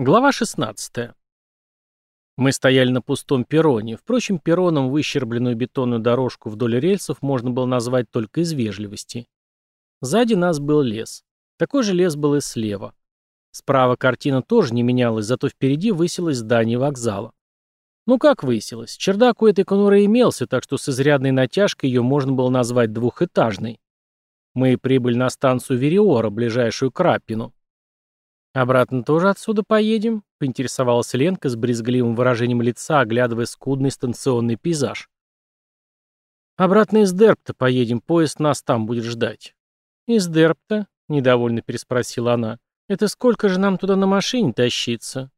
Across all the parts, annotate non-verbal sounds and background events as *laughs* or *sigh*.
Глава 16. Мы стояли на пустом перроне. Впрочем, перроном выщербленную бетонную дорожку вдоль рельсов можно было назвать только из вежливости. Сзади нас был лес. Такой же лес был и слева. Справа картина тоже не менялась, зато впереди высилось здание вокзала. Ну как высилось? Чердак у этой конуры имелся, так что с изрядной натяжкой ее можно было назвать двухэтажной. Мы прибыли на станцию Вериора, ближайшую к Раппину. «Обратно тоже отсюда поедем?» — поинтересовалась Ленка с брезгливым выражением лица, оглядывая скудный станционный пейзаж. «Обратно из Дерпта поедем, поезд нас там будет ждать». «Из Дерпта?» — недовольно переспросила она. «Это сколько же нам туда на машине тащиться?»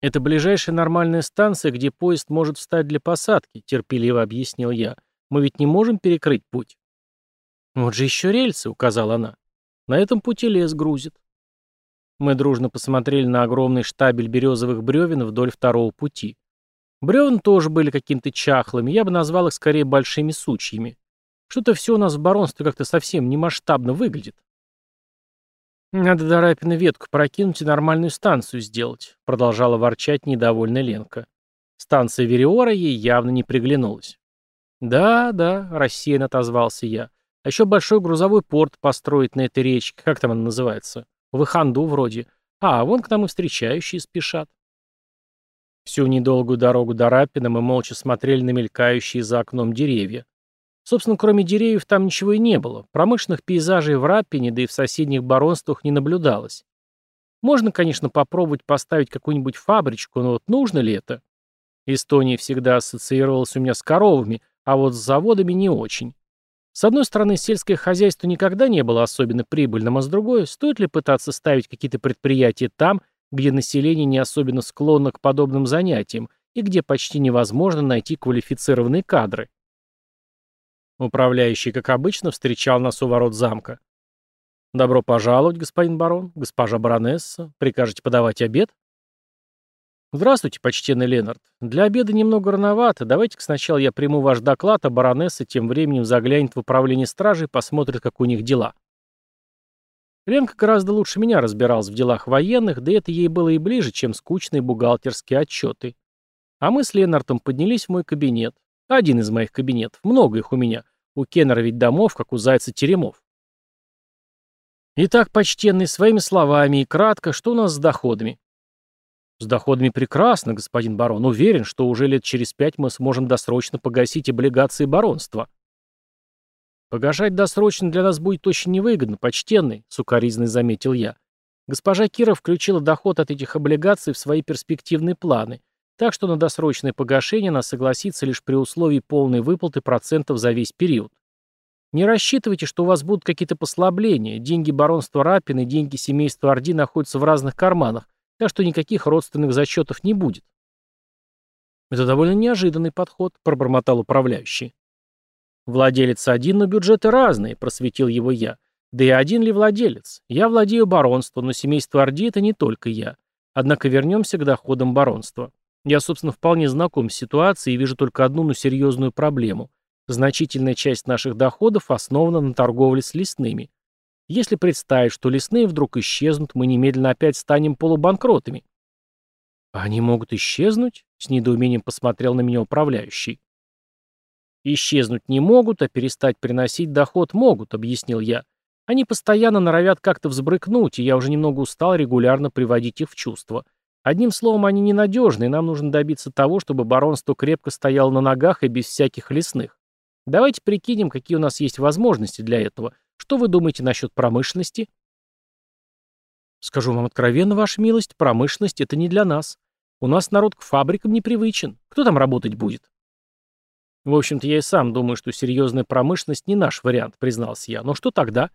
«Это ближайшая нормальная станция, где поезд может встать для посадки», — терпеливо объяснил я. «Мы ведь не можем перекрыть путь». «Вот же еще рельсы», — указала она. «На этом пути лес грузит». Мы дружно посмотрели на огромный штабель березовых бревен вдоль второго пути. Бревна тоже были какими-то чахлыми, я бы назвал их скорее большими сучьями. Что-то все у нас в баронстве как-то совсем не масштабно выглядит. «Надо до ветку прокинуть и нормальную станцию сделать», продолжала ворчать недовольная Ленка. Станция Вериора ей явно не приглянулась. «Да, да», — рассеянно отозвался я. «А еще большой грузовой порт построить на этой речке, как там она называется?» В Иханду вроде. А, вон к нам и встречающие спешат. Всю недолгую дорогу до Рапина мы молча смотрели на мелькающие за окном деревья. Собственно, кроме деревьев там ничего и не было. Промышленных пейзажей в Рапине, да и в соседних баронствах не наблюдалось. Можно, конечно, попробовать поставить какую-нибудь фабричку, но вот нужно ли это? Эстония всегда ассоциировалась у меня с коровами, а вот с заводами не очень. С одной стороны, сельское хозяйство никогда не было особенно прибыльным, а с другой, стоит ли пытаться ставить какие-то предприятия там, где население не особенно склонно к подобным занятиям и где почти невозможно найти квалифицированные кадры. Управляющий, как обычно, встречал нас у ворот замка. «Добро пожаловать, господин барон, госпожа баронесса. Прикажете подавать обед?» «Здравствуйте, почтенный Ленард. Для обеда немного рановато. Давайте-ка сначала я приму ваш доклад, а баронесса тем временем заглянет в управление стражи и посмотрит, как у них дела». Ленка гораздо лучше меня разбиралась в делах военных, да это ей было и ближе, чем скучные бухгалтерские отчеты. А мы с Ленартом поднялись в мой кабинет. Один из моих кабинетов. Много их у меня. У Кеннера ведь домов, как у зайца теремов. Итак, почтенный, своими словами и кратко, что у нас с доходами? С доходами прекрасно, господин барон. Уверен, что уже лет через пять мы сможем досрочно погасить облигации баронства. Погашать досрочно для нас будет очень невыгодно, почтенный, сукоризный заметил я. Госпожа Кира включила доход от этих облигаций в свои перспективные планы, так что на досрочное погашение она согласится лишь при условии полной выплаты процентов за весь период. Не рассчитывайте, что у вас будут какие-то послабления. Деньги баронства Рапин и деньги семейства Орди находятся в разных карманах, так что никаких родственных зачетов не будет. Это довольно неожиданный подход, пробормотал управляющий. Владелец один, но бюджеты разные, просветил его я. Да и один ли владелец? Я владею баронством, но семейство Орди это не только я. Однако вернемся к доходам баронства. Я, собственно, вполне знаком с ситуацией и вижу только одну, но серьезную проблему. Значительная часть наших доходов основана на торговле с лесными. Если представить, что лесные вдруг исчезнут, мы немедленно опять станем полубанкротами. Они могут исчезнуть? С недоумением посмотрел на меня управляющий. Исчезнуть не могут, а перестать приносить доход могут, объяснил я. Они постоянно норовят как-то взбрыкнуть, и я уже немного устал регулярно приводить их в чувство. Одним словом, они ненадежны, и нам нужно добиться того, чтобы баронство крепко стояло на ногах и без всяких лесных. Давайте прикинем, какие у нас есть возможности для этого – что вы думаете насчет промышленности? Скажу вам откровенно, ваша милость, промышленность — это не для нас. У нас народ к фабрикам не привычен. Кто там работать будет? В общем-то, я и сам думаю, что серьезная промышленность не наш вариант, признался я. Но что тогда?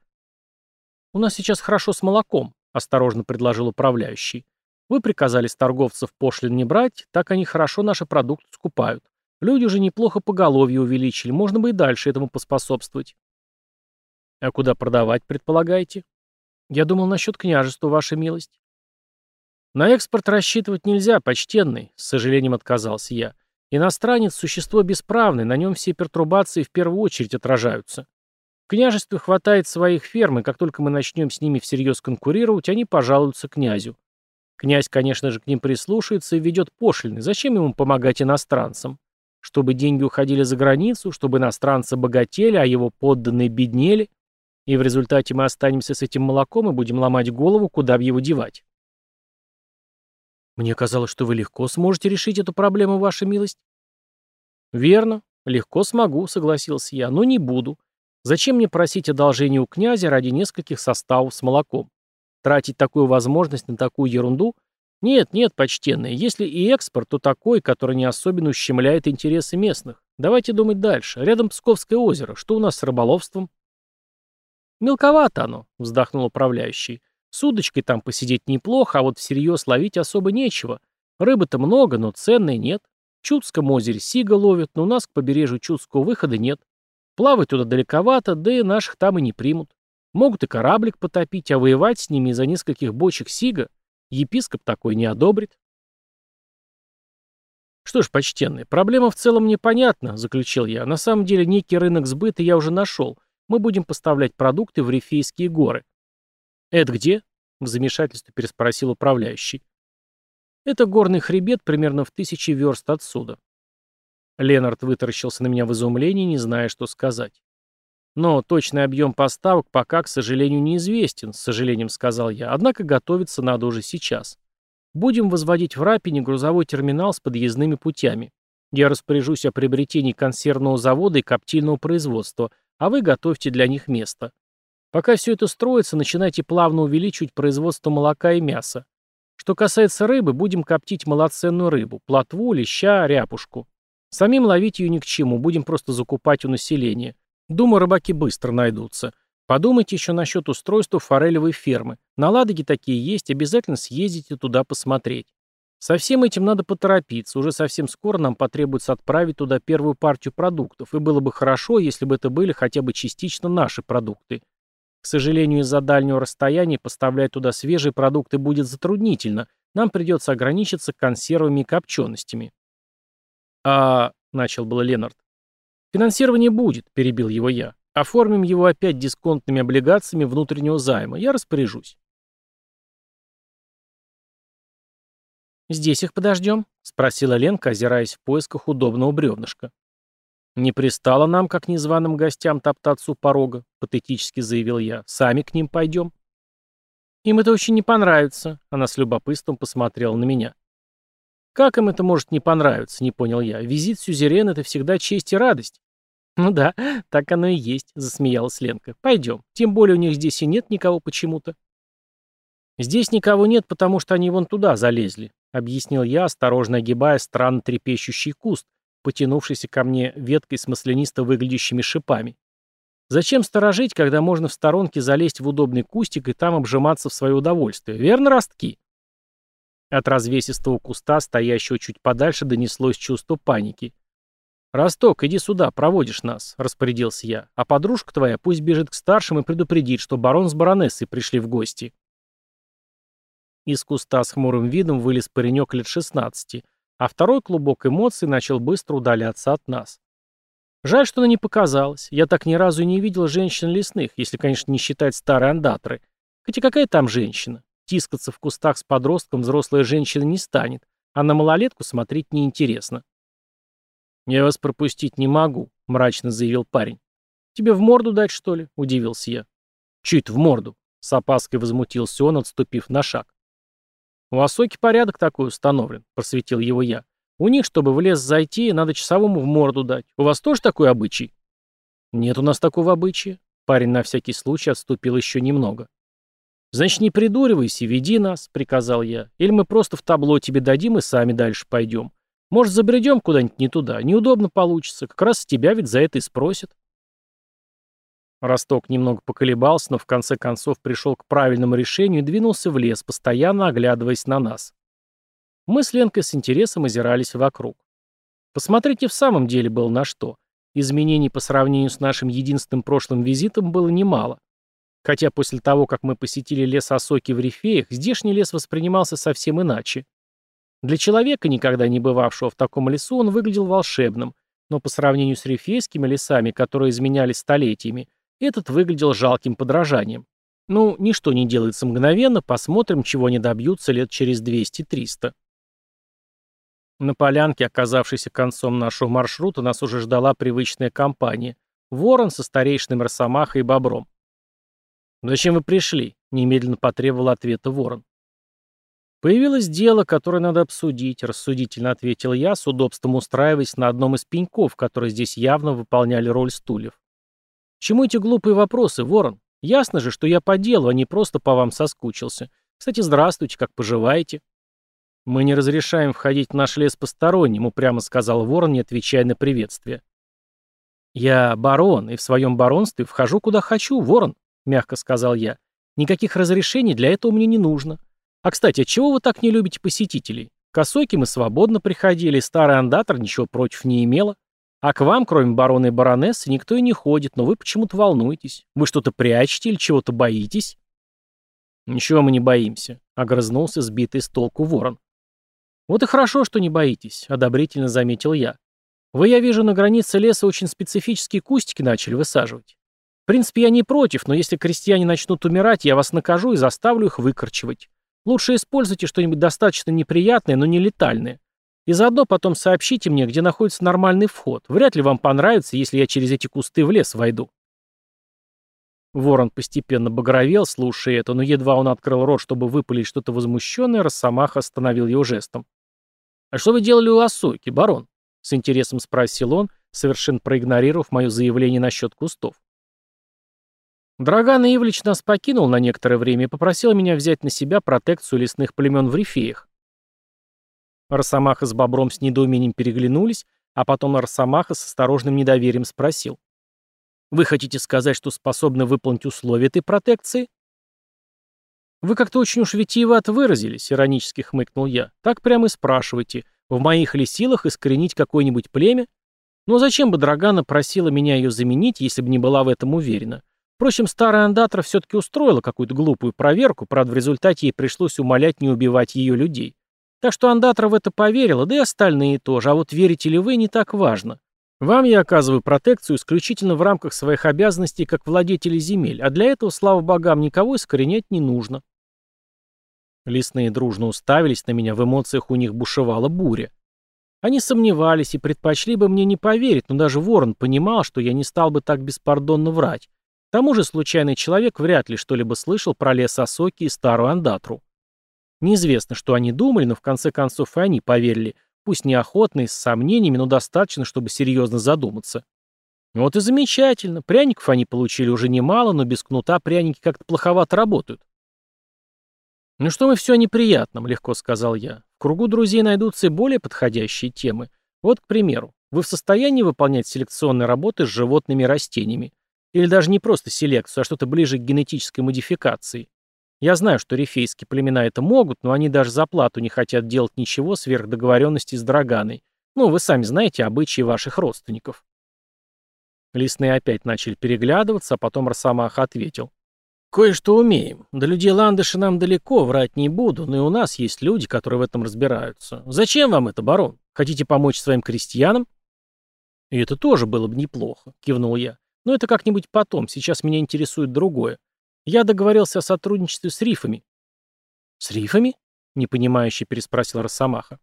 У нас сейчас хорошо с молоком, осторожно предложил управляющий. Вы приказали с торговцев пошлин не брать, так они хорошо наши продукты скупают. Люди уже неплохо поголовье увеличили, можно бы и дальше этому поспособствовать. А куда продавать, предполагаете? Я думал насчет княжества, ваша милость. На экспорт рассчитывать нельзя, почтенный, с сожалением отказался я. Иностранец – существо бесправное, на нем все пертурбации в первую очередь отражаются. В княжестве хватает своих ферм, и как только мы начнем с ними всерьез конкурировать, они пожалуются князю. Князь, конечно же, к ним прислушается и ведет пошлины. Зачем ему помогать иностранцам? Чтобы деньги уходили за границу, чтобы иностранцы богатели, а его подданные беднели? И в результате мы останемся с этим молоком и будем ломать голову, куда бы его девать. Мне казалось, что вы легко сможете решить эту проблему, ваша милость. Верно, легко смогу, согласился я, но не буду. Зачем мне просить одолжения у князя ради нескольких составов с молоком? Тратить такую возможность на такую ерунду? Нет, нет, почтенные, если и экспорт, то такой, который не особенно ущемляет интересы местных. Давайте думать дальше. Рядом Псковское озеро. Что у нас с рыболовством? Мелковато оно, вздохнул управляющий. С удочкой там посидеть неплохо, а вот всерьез ловить особо нечего. Рыбы-то много, но ценной нет. В Чудском озере сига ловят, но у нас к побережью Чудского выхода нет. Плавать туда далековато, да и наших там и не примут. Могут и кораблик потопить, а воевать с ними из-за нескольких бочек сига епископ такой не одобрит. Что ж, почтенный, проблема в целом непонятна, заключил я. На самом деле некий рынок сбыта я уже нашел. Мы будем поставлять продукты в Рифейские горы. Это где? В замешательстве переспросил управляющий. Это горный хребет примерно в тысячи верст отсюда. Ленард вытаращился на меня в изумлении, не зная, что сказать. «Но точный объем поставок пока, к сожалению, неизвестен», — с сожалением сказал я, «однако готовиться надо уже сейчас. Будем возводить в Рапине грузовой терминал с подъездными путями. Я распоряжусь о приобретении консервного завода и коптильного производства, а вы готовьте для них место. Пока все это строится, начинайте плавно увеличивать производство молока и мяса. Что касается рыбы, будем коптить малоценную рыбу, плотву, леща, ряпушку. Самим ловить ее ни к чему, будем просто закупать у населения. Думаю, рыбаки быстро найдутся. Подумайте еще насчет устройства форелевой фермы. На Ладоге такие есть, обязательно съездите туда посмотреть. Со всем этим надо поторопиться, уже совсем скоро нам потребуется отправить туда первую партию продуктов, и было бы хорошо, если бы это были хотя бы частично наши продукты. К сожалению, из-за дальнего расстояния поставлять туда свежие продукты будет затруднительно, нам придется ограничиться консервами и копченостями. «А...» — начал было Ленард. «Финансирование будет», — перебил его я. «Оформим его опять дисконтными облигациями внутреннего займа. Я распоряжусь». «Здесь их подождем?» — спросила Ленка, озираясь в поисках удобного бревнышка. «Не пристало нам, как незваным гостям, топтаться у порога», — патетически заявил я. «Сами к ним пойдем». «Им это очень не понравится», — она с любопытством посмотрела на меня. «Как им это может не понравиться?» — не понял я. «Визит сюзерена — это всегда честь и радость». «Ну да, *laughs* так оно и есть», — засмеялась Ленка. «Пойдем. Тем более у них здесь и нет никого почему-то». «Здесь никого нет, потому что они вон туда залезли», — объяснил я, осторожно огибая странно трепещущий куст, потянувшийся ко мне веткой с маслянисто выглядящими шипами. «Зачем сторожить, когда можно в сторонке залезть в удобный кустик и там обжиматься в свое удовольствие? Верно, ростки?» От развесистого куста, стоящего чуть подальше, донеслось чувство паники. «Росток, иди сюда, проводишь нас», — распорядился я. «А подружка твоя пусть бежит к старшим и предупредит, что барон с баронессой пришли в гости». Из куста с хмурым видом вылез паренек лет шестнадцати, а второй клубок эмоций начал быстро удаляться от нас. Жаль, что она не показалась. Я так ни разу и не видел женщин лесных, если, конечно, не считать старой андатры. Хотя какая там женщина? Тискаться в кустах с подростком взрослая женщина не станет, а на малолетку смотреть неинтересно. «Я вас пропустить не могу», — мрачно заявил парень. «Тебе в морду дать, что ли?» — удивился я. «Чуть в морду», — с опаской возмутился он, отступив на шаг. «У Осоки порядок такой установлен», — просветил его я. «У них, чтобы в лес зайти, надо часовому в морду дать. У вас тоже такой обычай?» «Нет у нас такого обычая». Парень на всякий случай отступил еще немного. «Значит, не придуривайся, веди нас», — приказал я. «Или мы просто в табло тебе дадим и сами дальше пойдем. Может, забредем куда-нибудь не туда. Неудобно получится. Как раз тебя ведь за это и спросят». Росток немного поколебался, но в конце концов пришел к правильному решению и двинулся в лес, постоянно оглядываясь на нас. Мы с Ленкой с интересом озирались вокруг. Посмотреть и в самом деле было на что. Изменений по сравнению с нашим единственным прошлым визитом было немало. Хотя после того, как мы посетили лес Осоки в Рифеях, здешний лес воспринимался совсем иначе. Для человека, никогда не бывавшего в таком лесу, он выглядел волшебным, но по сравнению с рифейскими лесами, которые изменялись столетиями, этот выглядел жалким подражанием. Ну, ничто не делается мгновенно, посмотрим, чего они добьются лет через 200-300. На полянке, оказавшейся концом нашего маршрута, нас уже ждала привычная компания. Ворон со старейшиной Росомахой и Бобром. «Зачем вы пришли?» — немедленно потребовал ответа Ворон. «Появилось дело, которое надо обсудить», — рассудительно ответил я, с удобством устраиваясь на одном из пеньков, которые здесь явно выполняли роль стульев. «Чему эти глупые вопросы, Ворон? Ясно же, что я по делу, а не просто по вам соскучился. Кстати, здравствуйте, как поживаете?» «Мы не разрешаем входить в наш лес посторонним», — упрямо сказал Ворон, не отвечая на приветствие. «Я барон, и в своем баронстве вхожу куда хочу, Ворон», — мягко сказал я. «Никаких разрешений для этого мне не нужно. А, кстати, а чего вы так не любите посетителей? К Осоке мы свободно приходили, старый андатор ничего против не имела. А к вам, кроме барона и баронессы, никто и не ходит, но вы почему-то волнуетесь. Вы что-то прячете или чего-то боитесь?» «Ничего мы не боимся», — огрызнулся сбитый с толку ворон. «Вот и хорошо, что не боитесь», — одобрительно заметил я. «Вы, я вижу, на границе леса очень специфические кустики начали высаживать. В принципе, я не против, но если крестьяне начнут умирать, я вас накажу и заставлю их выкорчевать. Лучше используйте что-нибудь достаточно неприятное, но не летальное. И заодно потом сообщите мне, где находится нормальный вход. Вряд ли вам понравится, если я через эти кусты в лес войду». Ворон постепенно багровел, слушая это, но едва он открыл рот, чтобы выпалить что-то возмущенное, Росомаха остановил его жестом. «А что вы делали у Осоки, барон?» — с интересом спросил он, совершенно проигнорировав мое заявление насчет кустов. Драган Ивлевич нас покинул на некоторое время и попросил меня взять на себя протекцию лесных племен в Рифеях. Росомаха с Бобром с недоумением переглянулись, а потом Росомаха с осторожным недоверием спросил. «Вы хотите сказать, что способны выполнить условия этой протекции?» «Вы как-то очень уж витиевато выразились», — иронически хмыкнул я. «Так прямо и спрашивайте, в моих ли силах искоренить какое-нибудь племя? Но зачем бы Драгана просила меня ее заменить, если бы не была в этом уверена? Впрочем, старая андатра все-таки устроила какую-то глупую проверку, правда, в результате ей пришлось умолять не убивать ее людей. Так что андатра в это поверила, да и остальные тоже, а вот верите ли вы, не так важно. Вам я оказываю протекцию исключительно в рамках своих обязанностей как владетели земель, а для этого, слава богам, никого искоренять не нужно. Лесные дружно уставились на меня, в эмоциях у них бушевала буря. Они сомневались и предпочли бы мне не поверить, но даже Ворон понимал, что я не стал бы так беспардонно врать. К тому же случайный человек вряд ли что-либо слышал про лес Осоки и старую Андатру. Неизвестно, что они думали, но в конце концов и они поверили, пусть неохотно и с сомнениями, но достаточно, чтобы серьезно задуматься. Вот и замечательно, пряников они получили уже немало, но без кнута пряники как-то плоховато работают. «Ну что мы все о неприятном», — легко сказал я. «В кругу друзей найдутся и более подходящие темы. Вот, к примеру, вы в состоянии выполнять селекционные работы с животными и растениями? Или даже не просто селекцию, а что-то ближе к генетической модификации. Я знаю, что рифейские племена это могут, но они даже за плату не хотят делать ничего сверх договоренности с Драганой. Ну, вы сами знаете обычаи ваших родственников. Лесные опять начали переглядываться, а потом Росомаха ответил. «Кое-что умеем. До людей ландыши нам далеко, врать не буду, но и у нас есть люди, которые в этом разбираются. Зачем вам это, барон? Хотите помочь своим крестьянам?» «И это тоже было бы неплохо», — кивнул я. Но это как-нибудь потом, сейчас меня интересует другое. Я договорился о сотрудничестве с рифами. С рифами? Непонимающе переспросил Росомаха.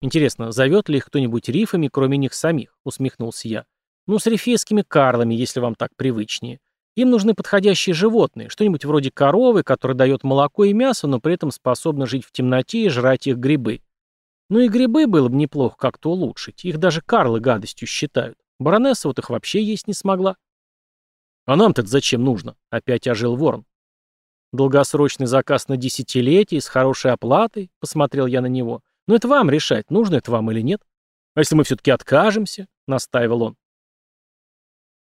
Интересно, зовет ли их кто-нибудь рифами, кроме них самих? Усмехнулся я. Ну, с рифейскими карлами, если вам так привычнее. Им нужны подходящие животные, что-нибудь вроде коровы, которая дает молоко и мясо, но при этом способна жить в темноте и жрать их грибы. Ну и грибы было бы неплохо как-то улучшить, их даже карлы гадостью считают. Баронесса вот их вообще есть не смогла. А нам-то зачем нужно? Опять ожил ворон. Долгосрочный заказ на десятилетие с хорошей оплатой, посмотрел я на него. Но это вам решать, нужно это вам или нет. А если мы все-таки откажемся, настаивал он.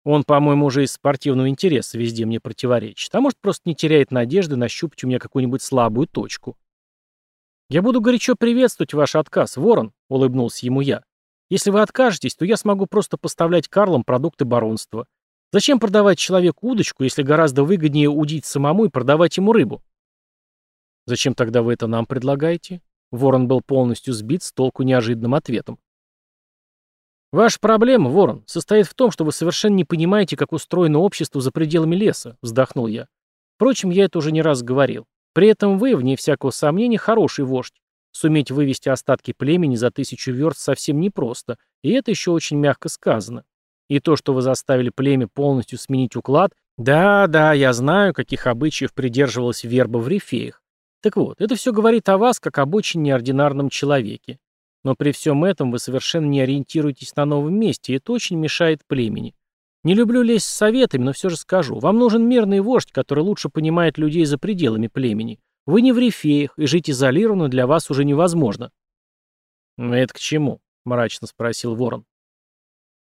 Он, по-моему, уже из спортивного интереса везде мне противоречит, а может, просто не теряет надежды нащупать у меня какую-нибудь слабую точку. «Я буду горячо приветствовать ваш отказ, Ворон», — улыбнулся ему я. Если вы откажетесь, то я смогу просто поставлять Карлам продукты баронства. Зачем продавать человеку удочку, если гораздо выгоднее удить самому и продавать ему рыбу? Зачем тогда вы это нам предлагаете? Ворон был полностью сбит с толку неожиданным ответом. Ваша проблема, Ворон, состоит в том, что вы совершенно не понимаете, как устроено общество за пределами леса, вздохнул я. Впрочем, я это уже не раз говорил. При этом вы, вне всякого сомнения, хороший вождь. Суметь вывести остатки племени за тысячу верст совсем непросто, и это еще очень мягко сказано. И то, что вы заставили племя полностью сменить уклад, да, да, я знаю, каких обычаев придерживалась верба в рифеях. Так вот, это все говорит о вас, как об очень неординарном человеке. Но при всем этом вы совершенно не ориентируетесь на новом месте, и это очень мешает племени. Не люблю лезть с советами, но все же скажу. Вам нужен мирный вождь, который лучше понимает людей за пределами племени. Вы не в рифеях, и жить изолированно для вас уже невозможно. «Это к чему?» — мрачно спросил Ворон.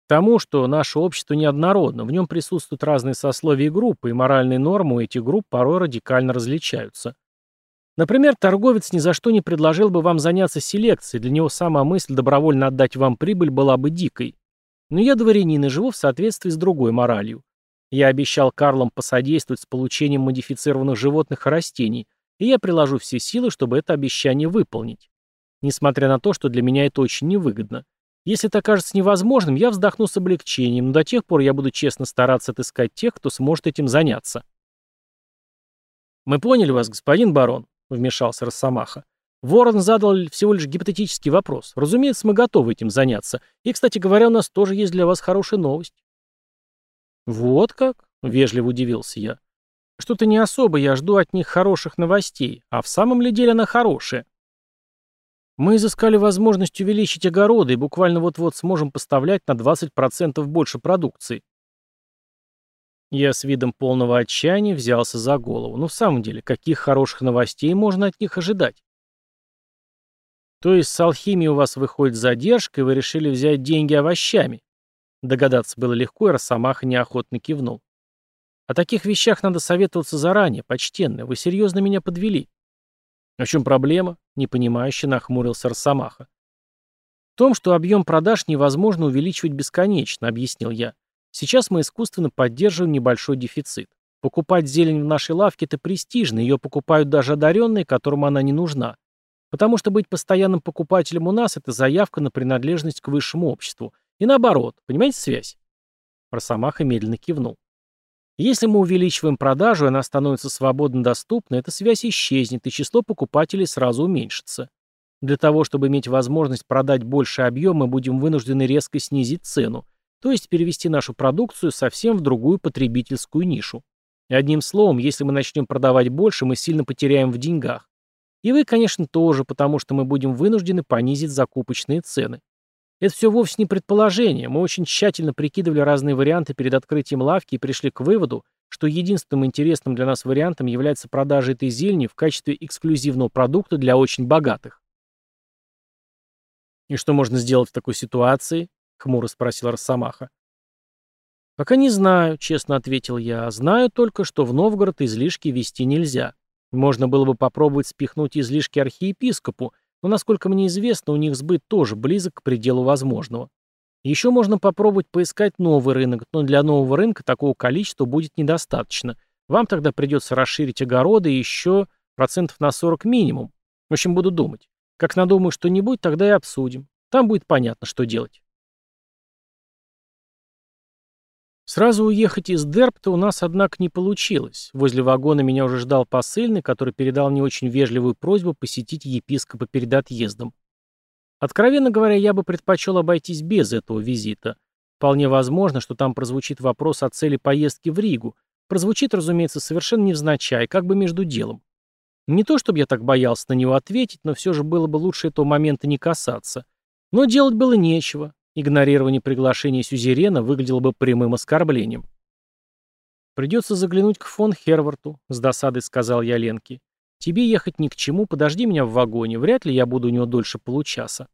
Тому, что наше общество неоднородно, в нем присутствуют разные сословия и группы, и моральные нормы у этих групп порой радикально различаются. Например, торговец ни за что не предложил бы вам заняться селекцией, для него сама мысль добровольно отдать вам прибыль была бы дикой. Но я дворянин и живу в соответствии с другой моралью. Я обещал Карлам посодействовать с получением модифицированных животных и растений, и я приложу все силы, чтобы это обещание выполнить. Несмотря на то, что для меня это очень невыгодно. Если это окажется невозможным, я вздохну с облегчением, но до тех пор я буду честно стараться отыскать тех, кто сможет этим заняться. «Мы поняли вас, господин барон», — вмешался Росомаха. Ворон задал всего лишь гипотетический вопрос. Разумеется, мы готовы этим заняться. И, кстати говоря, у нас тоже есть для вас хорошая новость. Вот как? Вежливо удивился я. Что-то не особо я жду от них хороших новостей. А в самом ли деле она хорошая? Мы изыскали возможность увеличить огороды и буквально вот-вот сможем поставлять на 20% больше продукции. Я с видом полного отчаяния взялся за голову. Ну, в самом деле, каких хороших новостей можно от них ожидать? То есть с алхимией у вас выходит задержка, и вы решили взять деньги овощами? Догадаться было легко, и Росомаха неохотно кивнул. О таких вещах надо советоваться заранее, почтенный. Вы серьезно меня подвели. В чем проблема? Непонимающе нахмурился Росомаха. В том, что объем продаж невозможно увеличивать бесконечно, объяснил я. Сейчас мы искусственно поддерживаем небольшой дефицит. Покупать зелень в нашей лавке – это престижно, ее покупают даже одаренные, которым она не нужна. Потому что быть постоянным покупателем у нас – это заявка на принадлежность к высшему обществу. И наоборот, понимаете связь? Росомаха медленно кивнул. Если мы увеличиваем продажу, и она становится свободно доступна, эта связь исчезнет, и число покупателей сразу уменьшится. Для того, чтобы иметь возможность продать больше объем, мы будем вынуждены резко снизить цену, то есть перевести нашу продукцию совсем в другую потребительскую нишу. Одним словом, если мы начнем продавать больше, мы сильно потеряем в деньгах. И вы, конечно, тоже, потому что мы будем вынуждены понизить закупочные цены. Это все вовсе не предположение. Мы очень тщательно прикидывали разные варианты перед открытием лавки и пришли к выводу, что единственным интересным для нас вариантом является продажа этой зелени в качестве эксклюзивного продукта для очень богатых. И что можно сделать в такой ситуации? — хмуро спросил Росомаха. «Пока не знаю», — честно ответил я. «Знаю только, что в Новгород излишки вести нельзя. Можно было бы попробовать спихнуть излишки архиепископу, но, насколько мне известно, у них сбыт тоже близок к пределу возможного. Еще можно попробовать поискать новый рынок, но для нового рынка такого количества будет недостаточно. Вам тогда придется расширить огороды еще процентов на 40 минимум. В общем, буду думать. Как надумаю что-нибудь, тогда и обсудим. Там будет понятно, что делать. Сразу уехать из Дерпта у нас, однако, не получилось. Возле вагона меня уже ждал посыльный, который передал мне очень вежливую просьбу посетить епископа перед отъездом. Откровенно говоря, я бы предпочел обойтись без этого визита. Вполне возможно, что там прозвучит вопрос о цели поездки в Ригу. Прозвучит, разумеется, совершенно невзначай, как бы между делом. Не то, чтобы я так боялся на него ответить, но все же было бы лучше этого момента не касаться. Но делать было нечего. Игнорирование приглашения Сюзерена выглядело бы прямым оскорблением. «Придется заглянуть к фон Херварту», — с досадой сказал я Ленке. «Тебе ехать ни к чему, подожди меня в вагоне, вряд ли я буду у него дольше получаса».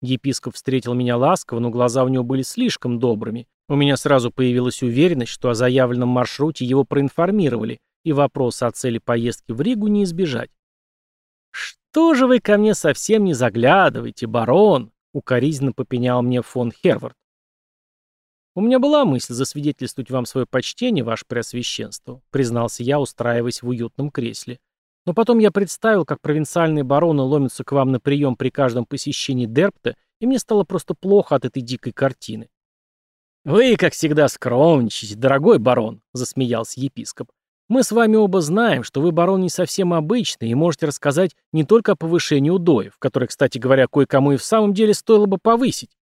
Епископ встретил меня ласково, но глаза у него были слишком добрыми. У меня сразу появилась уверенность, что о заявленном маршруте его проинформировали, и вопроса о цели поездки в Ригу не избежать. «Что же вы ко мне совсем не заглядываете, барон?» Укоризненно попенял мне фон Хервард. «У меня была мысль засвидетельствовать вам свое почтение, ваше преосвященство», признался я, устраиваясь в уютном кресле. «Но потом я представил, как провинциальные бароны ломятся к вам на прием при каждом посещении Дерпта, и мне стало просто плохо от этой дикой картины». «Вы, как всегда, скромничаете, дорогой барон», — засмеялся епископ. Мы с вами оба знаем, что вы, барон, не совсем обычный и можете рассказать не только о повышении удоев, которое, кстати говоря, кое-кому и в самом деле стоило бы повысить.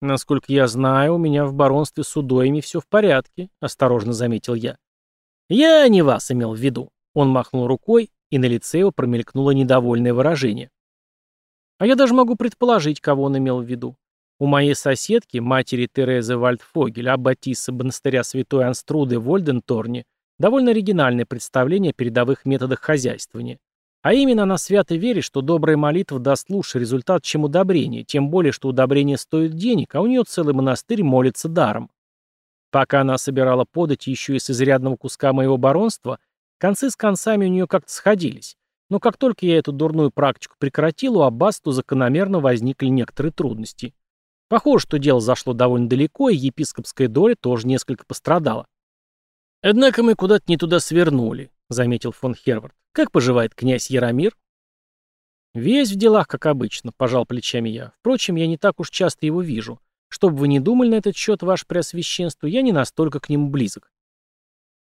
Насколько я знаю, у меня в баронстве с удоями все в порядке, осторожно заметил я. Я не вас имел в виду. Он махнул рукой, и на лице его промелькнуло недовольное выражение. А я даже могу предположить, кого он имел в виду. У моей соседки, матери Терезы Вальдфогель, аббатисы монастыря Святой Анструды в Ольденторне, довольно оригинальное представление о передовых методах хозяйствования. А именно она свято верит, что добрая молитва даст лучший результат, чем удобрение, тем более, что удобрение стоит денег, а у нее целый монастырь молится даром. Пока она собирала подать еще из изрядного куска моего баронства, концы с концами у нее как-то сходились. Но как только я эту дурную практику прекратил, у аббатства закономерно возникли некоторые трудности. Похоже, что дело зашло довольно далеко, и епископская доля тоже несколько пострадала. «Однако мы куда-то не туда свернули», — заметил фон Хервард. «Как поживает князь Яромир?» «Весь в делах, как обычно», — пожал плечами я. «Впрочем, я не так уж часто его вижу. Чтоб вы не думали на этот счет, ваше преосвященство, я не настолько к нему близок.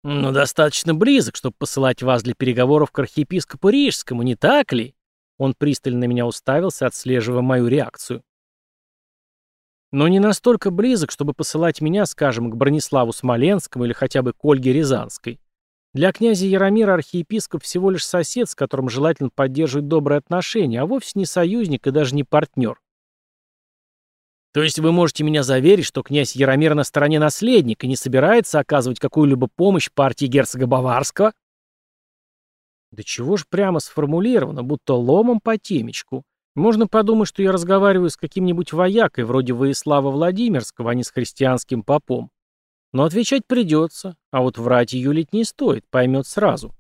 «Но достаточно близок, чтобы посылать вас для переговоров к архиепископу Рижскому, не так ли?» Он пристально на меня уставился, отслеживая мою реакцию. «Но не настолько близок, чтобы посылать меня, скажем, к Брониславу Смоленскому или хотя бы к Ольге Рязанской. Для князя Яромира архиепископ всего лишь сосед, с которым желательно поддерживать добрые отношения, а вовсе не союзник и даже не партнер. То есть вы можете меня заверить, что князь Яромир на стороне наследника и не собирается оказывать какую-либо помощь партии герцога Баварского? Да чего ж прямо сформулировано, будто ломом по темечку. Можно подумать, что я разговариваю с каким-нибудь воякой, вроде Воислава Владимирского, а не с христианским попом. Но отвечать придется, а вот врать юлить не стоит, поймет сразу.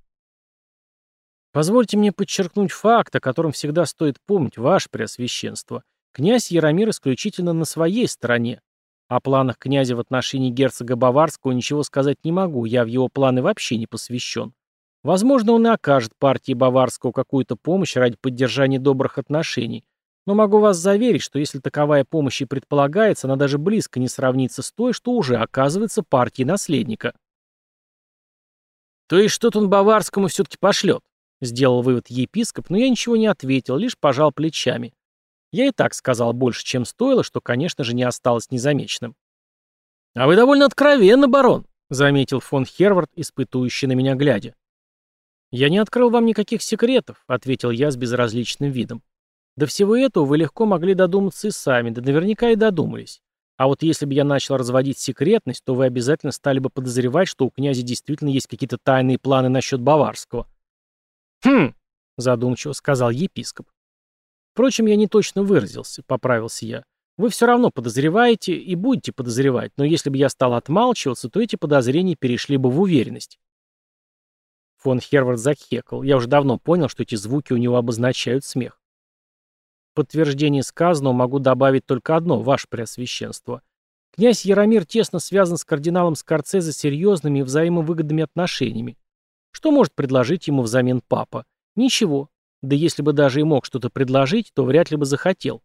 Позвольте мне подчеркнуть факт, о котором всегда стоит помнить, ваше преосвященство. Князь Яромир исключительно на своей стороне. О планах князя в отношении герцога Баварского ничего сказать не могу, я в его планы вообще не посвящен. Возможно, он и окажет партии Баварского какую-то помощь ради поддержания добрых отношений, но могу вас заверить, что если таковая помощь и предполагается, она даже близко не сравнится с той, что уже оказывается партией наследника. То есть что-то он Баварскому все-таки пошлет, сделал вывод епископ, но я ничего не ответил, лишь пожал плечами. Я и так сказал больше, чем стоило, что, конечно же, не осталось незамеченным. «А вы довольно откровенны, барон», — заметил фон Хервард, испытующий на меня глядя. «Я не открыл вам никаких секретов», — ответил я с безразличным видом. «До всего этого вы легко могли додуматься и сами, да наверняка и додумались. А вот если бы я начал разводить секретность, то вы обязательно стали бы подозревать, что у князя действительно есть какие-то тайные планы насчет Баварского». «Хм», — задумчиво сказал епископ. Впрочем, я не точно выразился, поправился я. Вы все равно подозреваете и будете подозревать, но если бы я стал отмалчиваться, то эти подозрения перешли бы в уверенность. Фон Хервард захекал. Я уже давно понял, что эти звуки у него обозначают смех. В подтверждение сказанного могу добавить только одно, ваше преосвященство. Князь Яромир тесно связан с кардиналом Скорцезе серьезными и взаимовыгодными отношениями. Что может предложить ему взамен папа? Ничего. Да если бы даже и мог что-то предложить, то вряд ли бы захотел.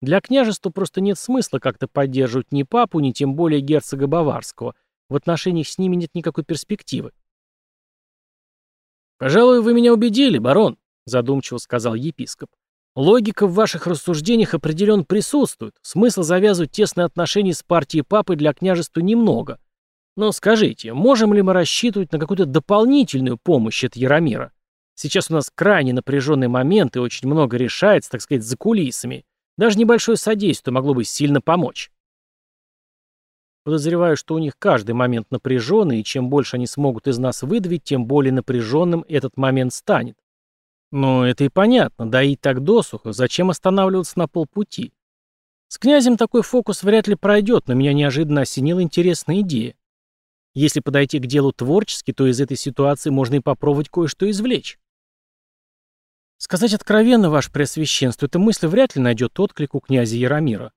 Для княжества просто нет смысла как-то поддерживать ни папу, ни тем более герцога Баварского. В отношениях с ними нет никакой перспективы. «Пожалуй, вы меня убедили, барон», — задумчиво сказал епископ. «Логика в ваших рассуждениях определенно присутствует. Смысл завязывать тесные отношения с партией папы для княжества немного. Но скажите, можем ли мы рассчитывать на какую-то дополнительную помощь от Яромира? Сейчас у нас крайне напряженный момент и очень много решается, так сказать, за кулисами. Даже небольшое содействие могло бы сильно помочь. Подозреваю, что у них каждый момент напряженный, и чем больше они смогут из нас выдавить, тем более напряженным этот момент станет. Но это и понятно, и так досуха, зачем останавливаться на полпути? С князем такой фокус вряд ли пройдет, но меня неожиданно осенила интересная идея. Если подойти к делу творчески, то из этой ситуации можно и попробовать кое-что извлечь. Сказать откровенно, ваше Преосвященство, эта мысль вряд ли найдет отклик у князя Яромира.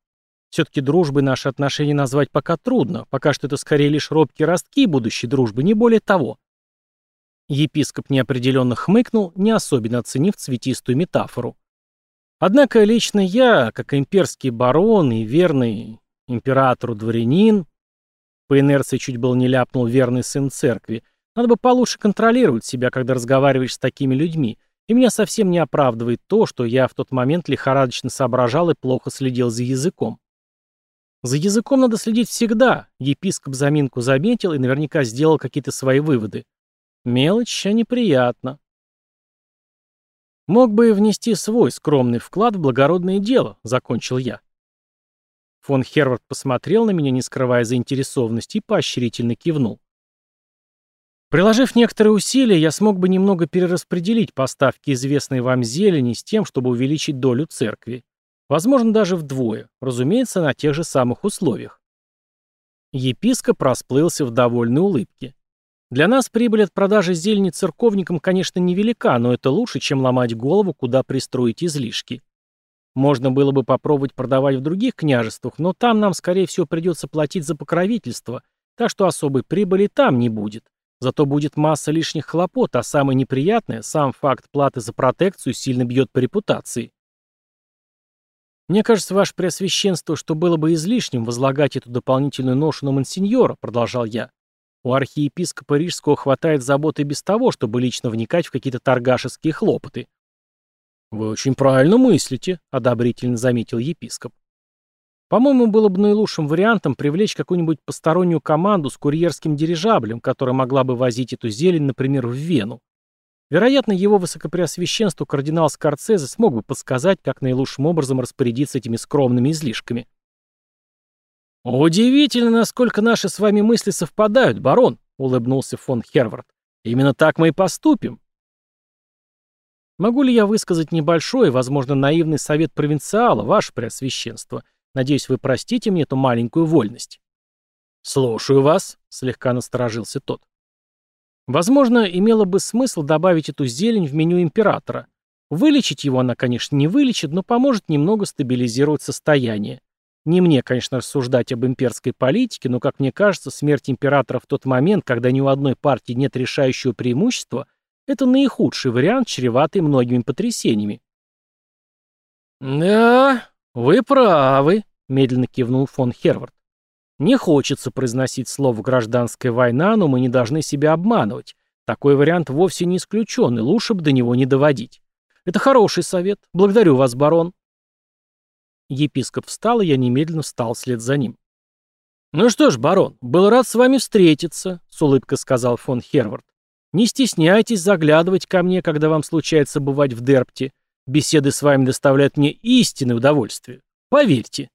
Все-таки дружбой наши отношения назвать пока трудно, пока что это скорее лишь робкие ростки будущей дружбы, не более того. Епископ неопределенно хмыкнул, не особенно оценив цветистую метафору. Однако лично я, как имперский барон и верный императору дворянин, по инерции чуть было не ляпнул верный сын церкви, Надо бы получше контролировать себя, когда разговариваешь с такими людьми, и меня совсем не оправдывает то, что я в тот момент лихорадочно соображал и плохо следил за языком. За языком надо следить всегда. Епископ заминку заметил и наверняка сделал какие-то свои выводы. Мелочь, а неприятно. Мог бы и внести свой скромный вклад в благородное дело, закончил я. Фон Хервард посмотрел на меня, не скрывая заинтересованности, и поощрительно кивнул. Приложив некоторые усилия, я смог бы немного перераспределить поставки известной вам зелени с тем, чтобы увеличить долю церкви. Возможно, даже вдвое, разумеется, на тех же самых условиях. Епископ расплылся в довольной улыбке. Для нас прибыль от продажи зелени церковникам, конечно, невелика, но это лучше, чем ломать голову, куда пристроить излишки. Можно было бы попробовать продавать в других княжествах, но там нам, скорее всего, придется платить за покровительство, так что особой прибыли там не будет. Зато будет масса лишних хлопот, а самое неприятное, сам факт платы за протекцию сильно бьет по репутации. «Мне кажется, ваше преосвященство, что было бы излишним возлагать эту дополнительную ношу на мансиньора», — продолжал я. «У архиепископа Рижского хватает заботы без того, чтобы лично вникать в какие-то торгашеские хлопоты». «Вы очень правильно мыслите», — одобрительно заметил епископ. По-моему, было бы наилучшим вариантом привлечь какую-нибудь постороннюю команду с курьерским дирижаблем, которая могла бы возить эту зелень, например, в Вену. Вероятно, его высокопреосвященству кардинал Скорцезе смог бы подсказать, как наилучшим образом распорядиться этими скромными излишками. «Удивительно, насколько наши с вами мысли совпадают, барон», — улыбнулся фон Хервард. «Именно так мы и поступим». Могу ли я высказать небольшой, возможно, наивный совет провинциала, ваше преосвященство, Надеюсь, вы простите мне эту маленькую вольность. Слушаю вас, слегка насторожился тот. Возможно, имело бы смысл добавить эту зелень в меню императора. Вылечить его она, конечно, не вылечит, но поможет немного стабилизировать состояние. Не мне, конечно, рассуждать об имперской политике, но, как мне кажется, смерть императора в тот момент, когда ни у одной партии нет решающего преимущества, это наихудший вариант, чреватый многими потрясениями. «Да, «Вы правы», — медленно кивнул фон Хервард. «Не хочется произносить слово «гражданская война», но мы не должны себя обманывать. Такой вариант вовсе не исключен, и лучше бы до него не доводить. Это хороший совет. Благодарю вас, барон». Епископ встал, и я немедленно встал вслед за ним. «Ну что ж, барон, был рад с вами встретиться», — с улыбкой сказал фон Хервард. «Не стесняйтесь заглядывать ко мне, когда вам случается бывать в Дерпте. Беседы с вами доставляют мне истинное удовольствие. Поверьте.